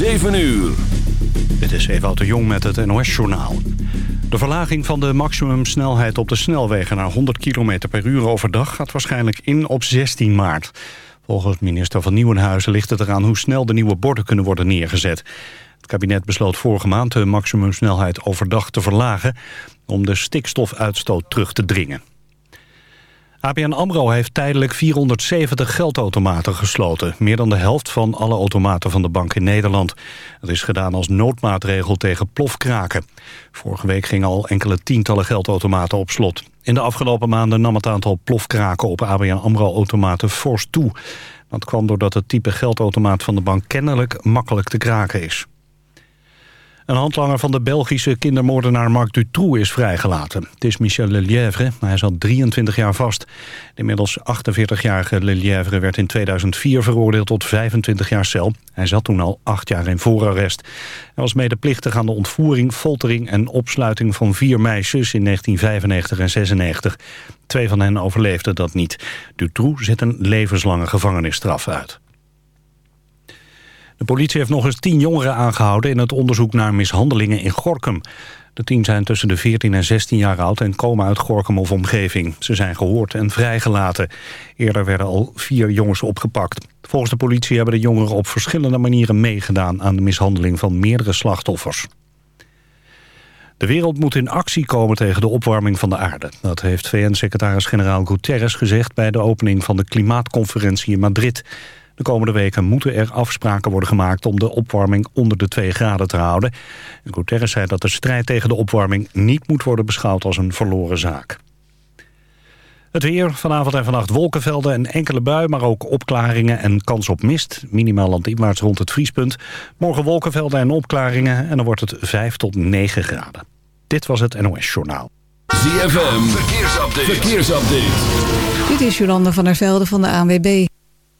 7 uur. Dit is Ewout de Jong met het NOS-journaal. De verlaging van de maximumsnelheid op de snelwegen naar 100 km per uur overdag gaat waarschijnlijk in op 16 maart. Volgens minister van Nieuwenhuizen ligt het eraan hoe snel de nieuwe borden kunnen worden neergezet. Het kabinet besloot vorige maand de maximumsnelheid overdag te verlagen om de stikstofuitstoot terug te dringen. ABN AMRO heeft tijdelijk 470 geldautomaten gesloten. Meer dan de helft van alle automaten van de bank in Nederland. Dat is gedaan als noodmaatregel tegen plofkraken. Vorige week gingen al enkele tientallen geldautomaten op slot. In de afgelopen maanden nam het aantal plofkraken op ABN AMRO-automaten fors toe. Dat kwam doordat het type geldautomaat van de bank kennelijk makkelijk te kraken is. Een handlanger van de Belgische kindermoordenaar Marc Dutroux is vrijgelaten. Het is Michel Lelièvre, maar hij zat 23 jaar vast. De inmiddels 48-jarige Lelièvre werd in 2004 veroordeeld tot 25 jaar cel. Hij zat toen al acht jaar in voorarrest. Hij was medeplichtig aan de ontvoering, foltering en opsluiting van vier meisjes in 1995 en 96. Twee van hen overleefden dat niet. Dutroux zit een levenslange gevangenisstraf uit. De politie heeft nog eens tien jongeren aangehouden... in het onderzoek naar mishandelingen in Gorkum. De tien zijn tussen de 14 en 16 jaar oud... en komen uit Gorkum of omgeving. Ze zijn gehoord en vrijgelaten. Eerder werden al vier jongens opgepakt. Volgens de politie hebben de jongeren op verschillende manieren meegedaan... aan de mishandeling van meerdere slachtoffers. De wereld moet in actie komen tegen de opwarming van de aarde. Dat heeft VN-secretaris-generaal Guterres gezegd... bij de opening van de klimaatconferentie in Madrid... De komende weken moeten er afspraken worden gemaakt om de opwarming onder de 2 graden te houden. Guterres zei dat de strijd tegen de opwarming niet moet worden beschouwd als een verloren zaak. Het weer, vanavond en vannacht wolkenvelden en enkele bui, maar ook opklaringen en kans op mist. Minimaal landinwaarts rond het vriespunt. Morgen wolkenvelden en opklaringen en dan wordt het 5 tot 9 graden. Dit was het NOS Journaal. ZFM, verkeersupdate. verkeersupdate. Dit is Jolanda van der Velde van de ANWB.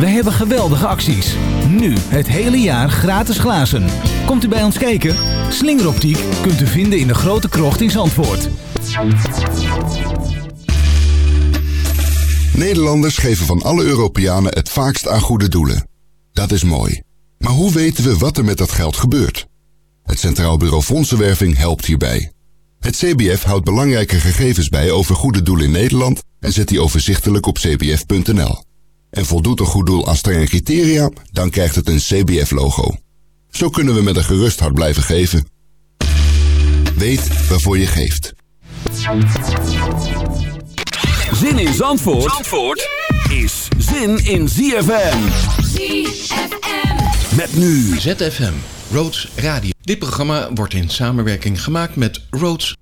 We hebben geweldige acties. Nu het hele jaar gratis glazen. Komt u bij ons kijken? Slingeroptiek kunt u vinden in de grote krocht in Zandvoort. Nederlanders geven van alle Europeanen het vaakst aan goede doelen. Dat is mooi. Maar hoe weten we wat er met dat geld gebeurt? Het Centraal Bureau Fondsenwerving helpt hierbij. Het CBF houdt belangrijke gegevens bij over goede doelen in Nederland en zet die overzichtelijk op cbf.nl. En voldoet een goed doel aan strenge criteria, dan krijgt het een CBF-logo. Zo kunnen we met een gerust hart blijven geven. Weet waarvoor je geeft. Zin in Zandvoort, Zandvoort is zin in ZFM. ZFM. Met nu ZFM, Roads Radio. Dit programma wordt in samenwerking gemaakt met Roads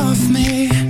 Love me.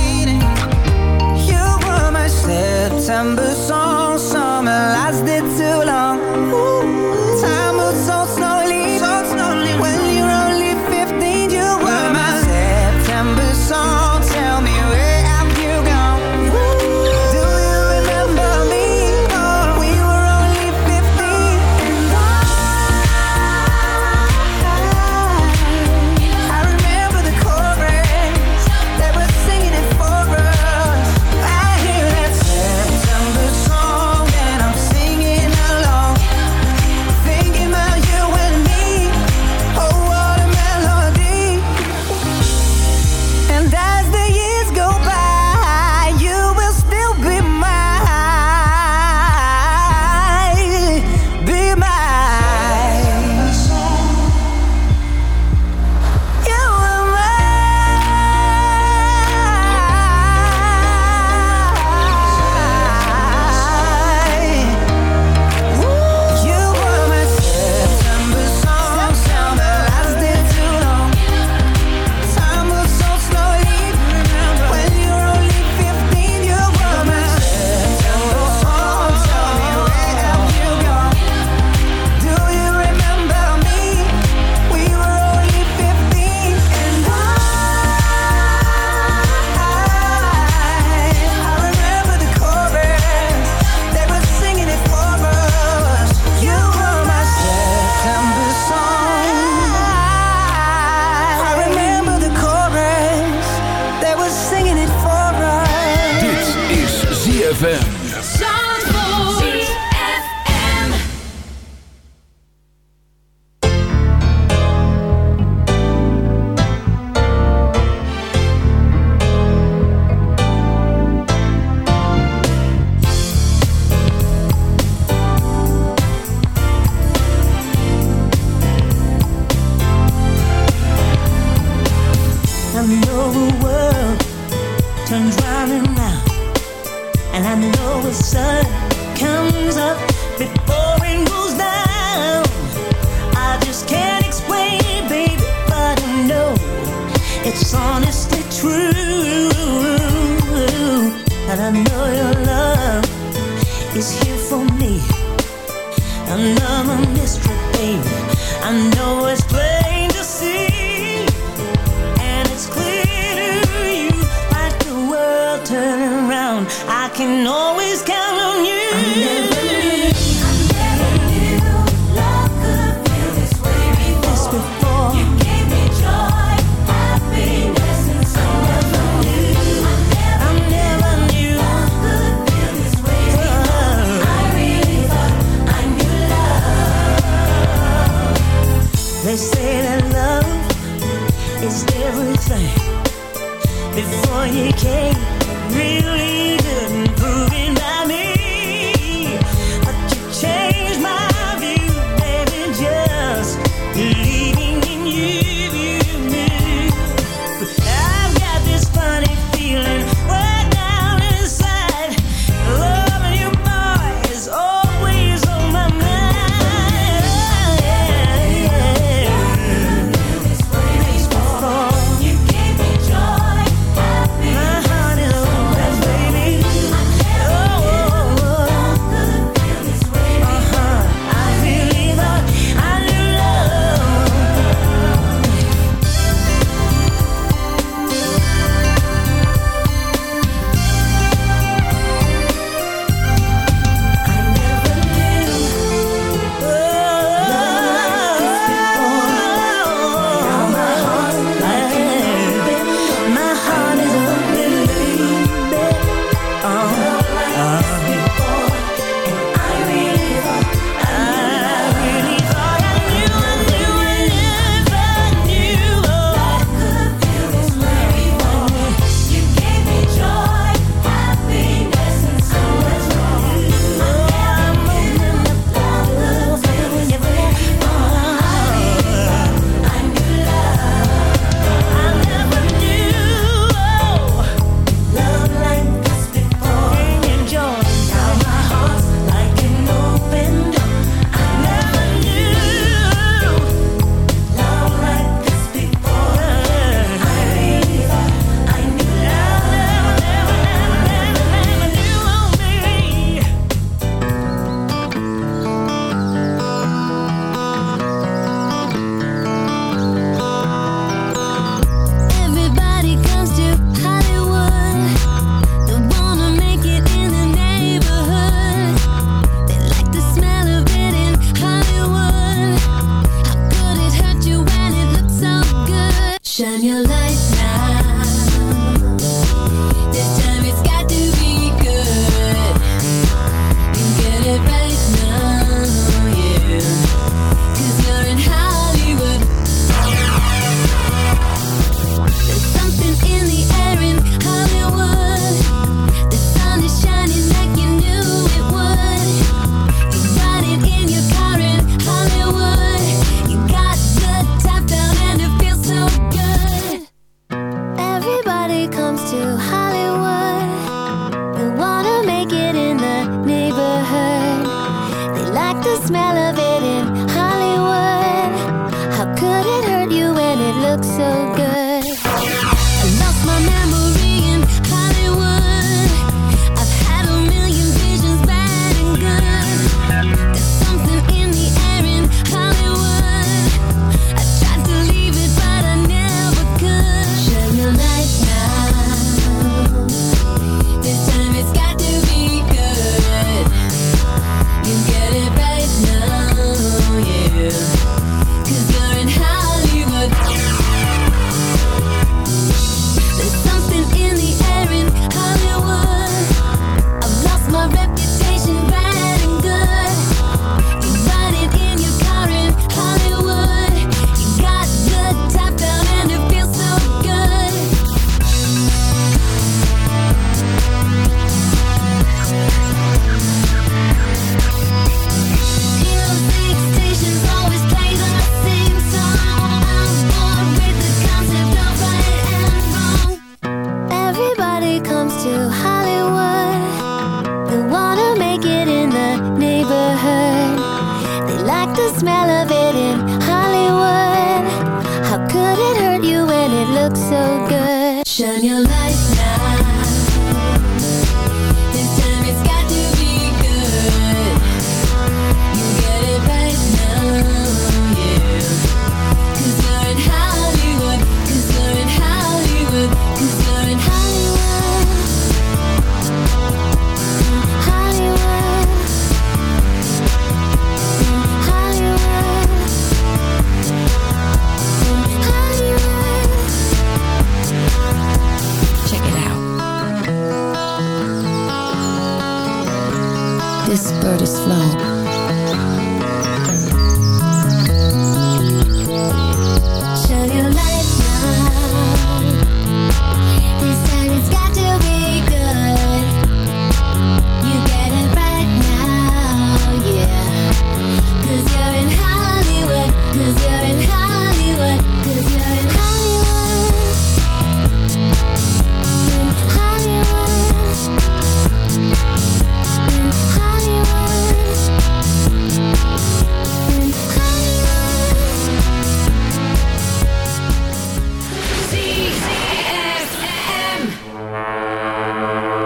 December song everything before you came really.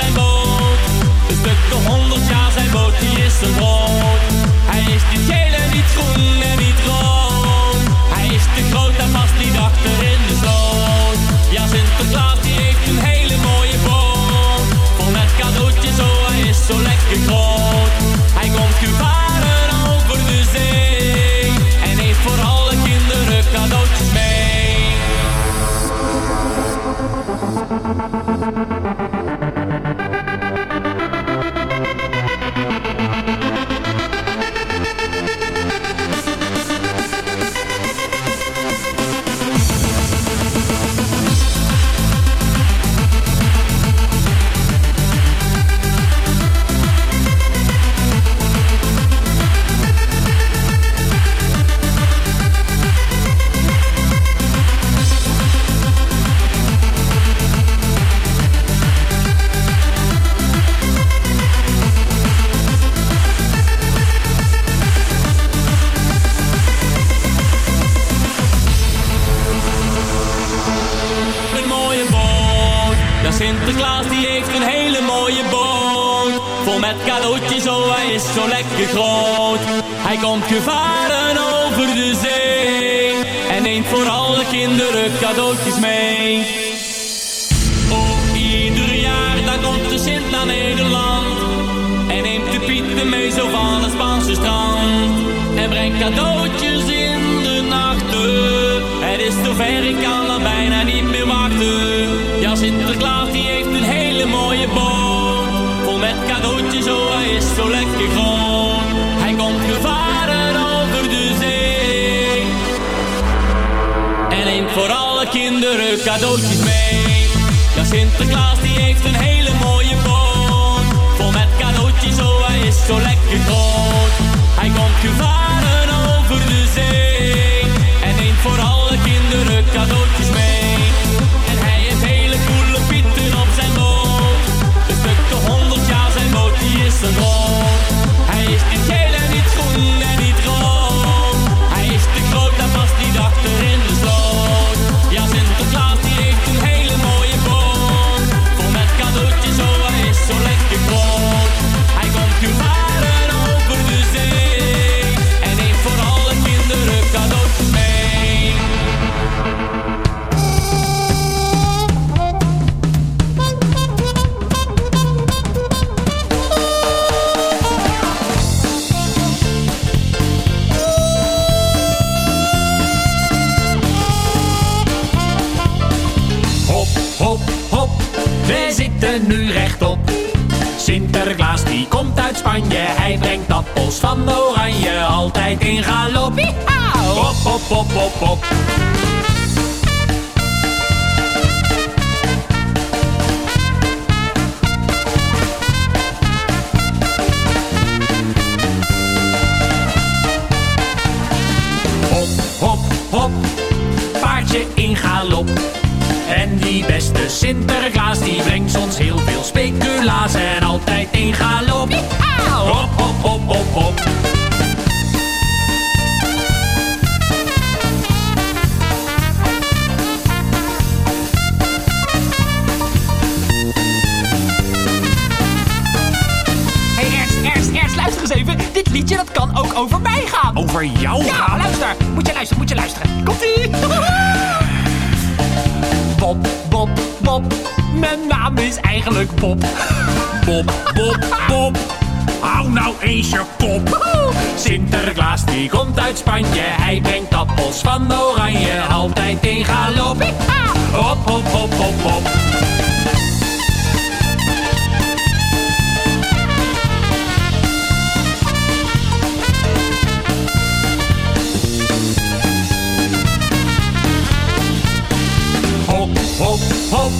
zijn boot. Een stuk de honderd jaar zijn boot, die is een brood. Hij is niet geel en niet groen en niet rood. Hij is te groot en past niet achter in de sloot. Ja, Sinterklaas die heeft een hele mooie boot. Vol met cadeautjes, oh hij is zo lekker groot. Hij komt gevaren over de zee. En heeft voor alle kinderen cadeautjes mee. Is zo lekker groot. Hij komt gevaren over de zee. En neemt voor alle kinderen cadeautjes mee. Oh, ieder jaar dan komt de Sint naar Nederland. En neemt de Pieten mee zo van het Spaanse strand. En brengt cadeautjes in de nachten. Het is zover, ik kan er bijna niet meer cadeautjes, oh hij is zo lekker groot. Hij komt gevaren over de zee. En neemt voor alle kinderen cadeautjes mee. Ja, Sinterklaas die heeft een hele mooie boot. Vol met cadeautjes, oh hij is zo lekker groot. Hij komt gevaren over de zee. En neemt voor alle kinderen cadeautjes mee. Boot, die in galop. Hop, hop, hop, hop, hop. Eigenlijk Bob. Bob, Bob. Hou nou eens je kop. Sinterklaas die komt uit Spanje, hij brengt appels van oranje, altijd in galop. Hop, hop, hop, hop, hop. Hop, hop, hop,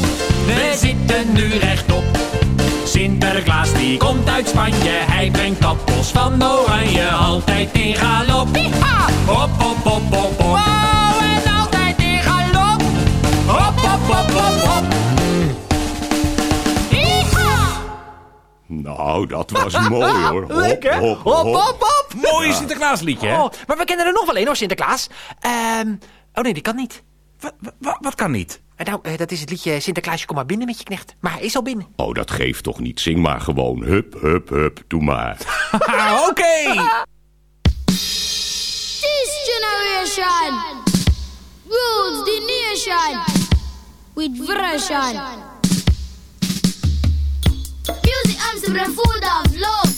we zitten nu rechtop. Sinterklaas die komt uit Spanje, hij brengt appels van oranje, altijd in galop. Hop, hop, hop, hop, hop. Wow, en altijd in galop. Hop, hop, hop, hop, hop. Nou, dat was mooi hoor. Hop, Lekker. hop, Hop, hop. hop, hop. Mooi Sinterklaasliedje, hè? Oh, maar we kennen er nog wel één hoor, Sinterklaas. Ehm, oh nee, die kan niet. Wat kan niet? Eh, Nou, eh, dat is het liedje Sinterklaasje, kom maar binnen met je knecht. Maar hij is al binnen. Oh, dat geeft toch niet. Zing maar gewoon. Hup, hup, hup. Doe maar. Oké. This generation rules the nation with version. Music arms food of love.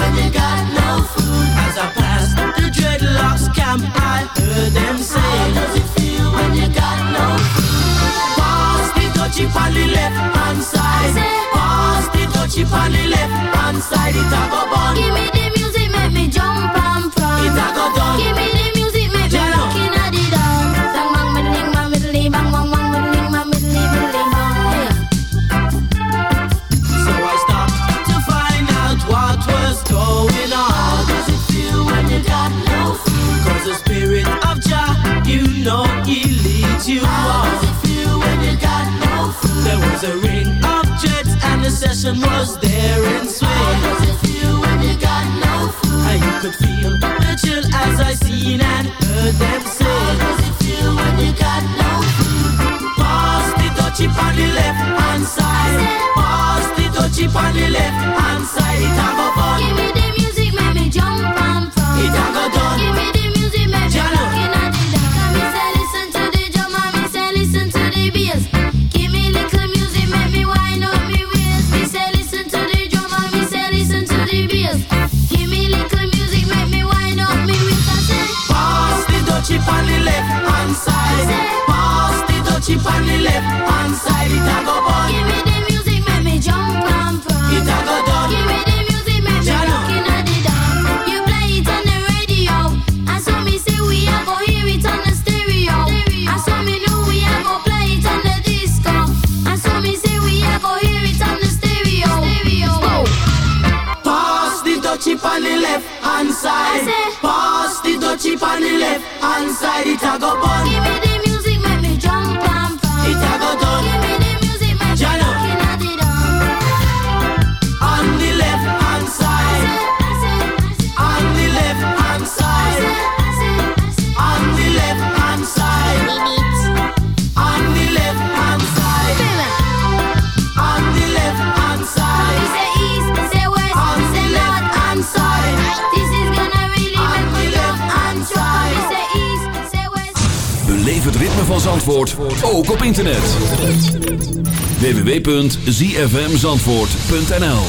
When you got no food? As I passed the dreadlocks camp, I heard them say, How does it feel when you got no food? Pass the on the left hand side. Pass the dutchie on the left hand side. It a go bun. Give me you How are. Does it feel when you got no food? There was a ring of jets and the session was there in swing. How does it feel when you got no food? How you could feel the chill as I seen and heard them say. How does it feel when you got no food? Pass the touchy on the left hand side. Pass the touchy on the left hand side. on the left hand side, it a go on. Give me the music, make me jump and pump. It a go done. Give me the music, make me looking at the dawn. You play it on the radio, I saw me say we a go hear it on the stereo. I saw me know we a go play it on the disco. I saw me say we a go hear it on the stereo. stereo. Pass the touchy on the left hand side. Pass the touchy on the left hand side, it a go on. van Zandvoort ook op internet. www.zfmzandvoort.nl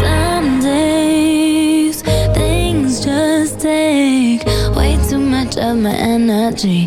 Some much of energy.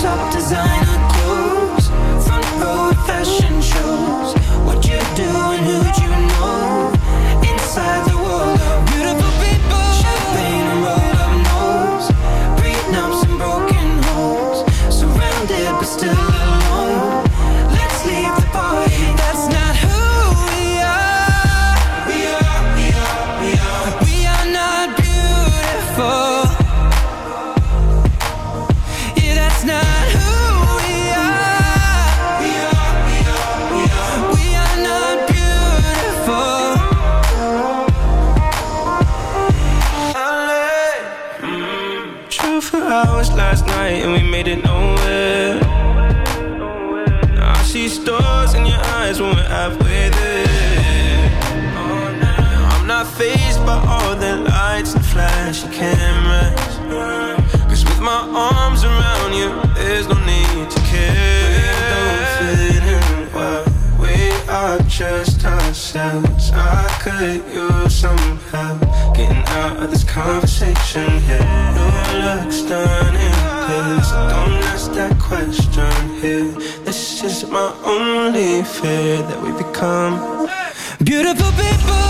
top designer clothes, front row fashion shows. What you do and who you know inside. hurt you somehow. Getting out of this conversation here. No looks done in this. Don't ask that question here. This is my only fear that we become beautiful people.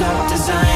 Top design.